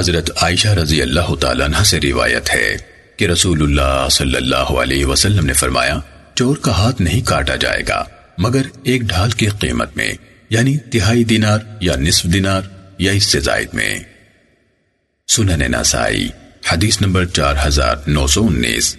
حضرت عائشہ رضی اللہ تعالیٰ عنہ سے روایت ہے کہ رسول اللہ صلی اللہ علیہ وسلم نے فرمایا، چور کا ہاتھ نہیں کاٹا جائے گا، مگر ایک ڈھال کی قیمت میں یعنی تہائی دینار یا نصف دینار یا اس سے زائد میں۔ سنن نسائی، حدیث نمبر چار ہزار نو سو انیس۔